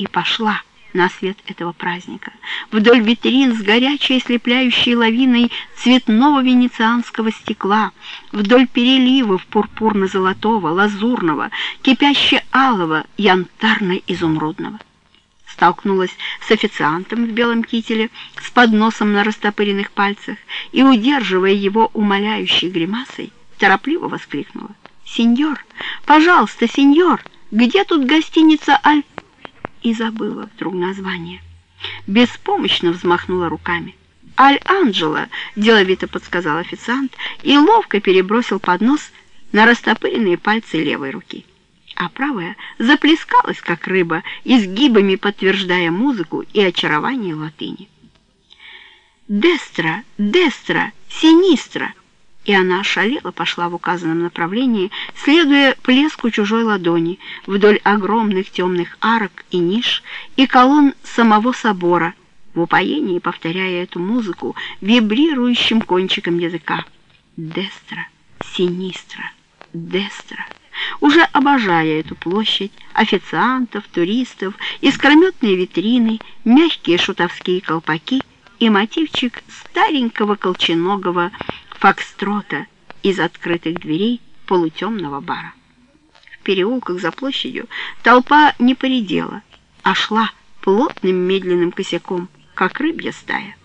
и пошла на свет этого праздника. Вдоль витрин с горячей ослепляющей лавиной цветного венецианского стекла, вдоль переливов пурпурно-золотого, лазурного, кипяще-алого, янтарно-изумрудного. Столкнулась с официантом в белом кителе, с подносом на растопыренных пальцах и, удерживая его умоляющей гримасой, торопливо воскликнула. «Сеньор, пожалуйста, сеньор, где тут гостиница Аль...» И забыла вдруг название. Беспомощно взмахнула руками. «Аль-Анджело», — деловито подсказал официант и ловко перебросил поднос на растопыренные пальцы левой руки. А правая заплескалась, как рыба, изгибами подтверждая музыку и очарование латыни. «Дестра! Дестра! Синистра!» И она ошалела пошла в указанном направлении, следуя плеску чужой ладони вдоль огромных темных арок и ниш и колонн самого собора, в упоении повторяя эту музыку вибрирующим кончиком языка. Дестра, синистра, дестра. Уже обожая эту площадь, официантов, туристов, искрометные витрины, мягкие шутовские колпаки и мотивчик старенького колченогого фокстрота из открытых дверей полутемного бара. В переулках за площадью толпа не поредела, а шла плотным медленным косяком, как рыбья стая.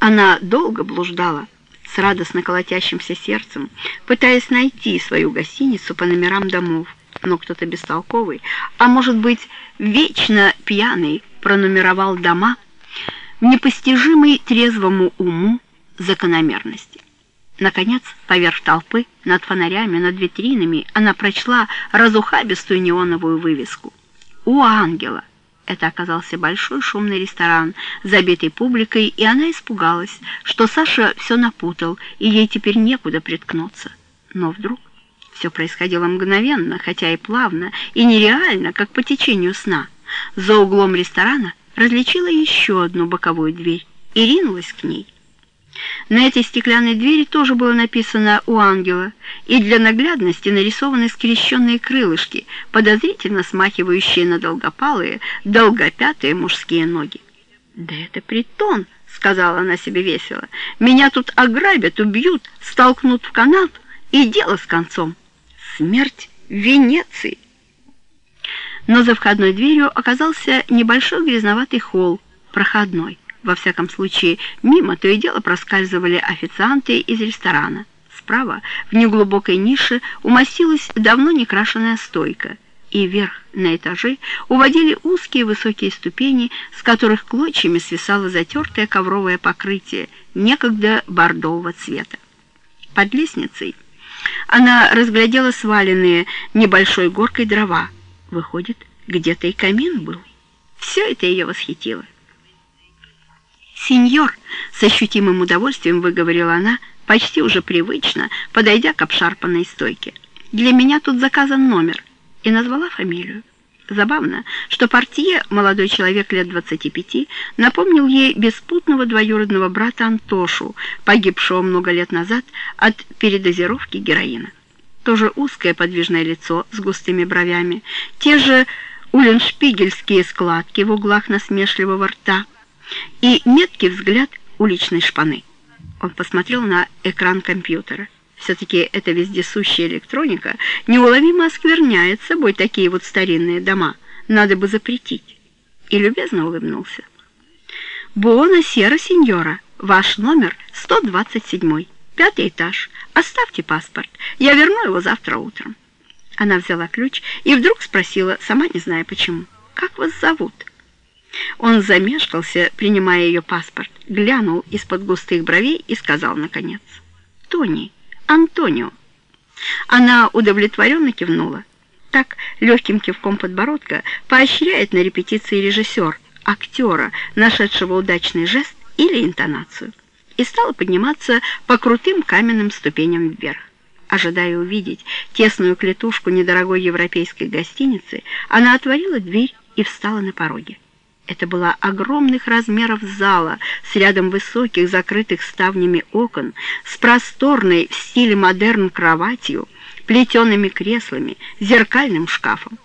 Она долго блуждала с радостно колотящимся сердцем, пытаясь найти свою гостиницу по номерам домов, но кто-то бестолковый, а может быть, вечно пьяный, пронумеровал дома в непостижимой трезвому уму закономерности. Наконец, поверх толпы, над фонарями, над витринами, она прочла разухабистую неоновую вывеску. «У ангела!» Это оказался большой шумный ресторан, забитый публикой, и она испугалась, что Саша все напутал, и ей теперь некуда приткнуться. Но вдруг все происходило мгновенно, хотя и плавно, и нереально, как по течению сна. За углом ресторана различила еще одну боковую дверь и ринулась к ней. На этой стеклянной двери тоже было написано «У ангела», и для наглядности нарисованы скрещенные крылышки, подозрительно смахивающие на долгопалые, долгопятые мужские ноги. «Да это притон!» — сказала она себе весело. «Меня тут ограбят, убьют, столкнут в канал, и дело с концом. Смерть в Венеции!» Но за входной дверью оказался небольшой грязноватый холл, проходной. Во всяком случае, мимо то и дело проскальзывали официанты из ресторана. Справа, в неглубокой нише, умостилась давно не крашеная стойка, и вверх на этажи уводили узкие высокие ступени, с которых клочьями свисало затертое ковровое покрытие, некогда бордового цвета. Под лестницей она разглядела сваленные небольшой горкой дрова. Выходит, где-то и камин был. Все это ее восхитило. «Сеньор!» — с ощутимым удовольствием выговорила она, почти уже привычно, подойдя к обшарпанной стойке. «Для меня тут заказан номер» и назвала фамилию. Забавно, что портье, молодой человек лет 25, напомнил ей беспутного двоюродного брата Антошу, погибшего много лет назад от передозировки героина. Тоже узкое подвижное лицо с густыми бровями, те же уленшпигельские складки в углах насмешливого рта, и меткий взгляд уличной шпаны. Он посмотрел на экран компьютера. Все-таки эта вездесущая электроника неуловимо оскверняет собой такие вот старинные дома. Надо бы запретить. И любезно улыбнулся. «Буона Сера, сеньора, ваш номер 127, пятый этаж. Оставьте паспорт, я верну его завтра утром». Она взяла ключ и вдруг спросила, сама не зная почему, «Как вас зовут?» Он замешкался, принимая ее паспорт, глянул из-под густых бровей и сказал, наконец, «Тони, Антонио». Она удовлетворенно кивнула. Так легким кивком подбородка поощряет на репетиции режиссер, актера, нашедшего удачный жест или интонацию, и стала подниматься по крутым каменным ступеням вверх. Ожидая увидеть тесную клетушку недорогой европейской гостиницы, она отворила дверь и встала на пороге. Это была огромных размеров зала с рядом высоких, закрытых ставнями окон, с просторной в стиле модерн кроватью, плетеными креслами, зеркальным шкафом.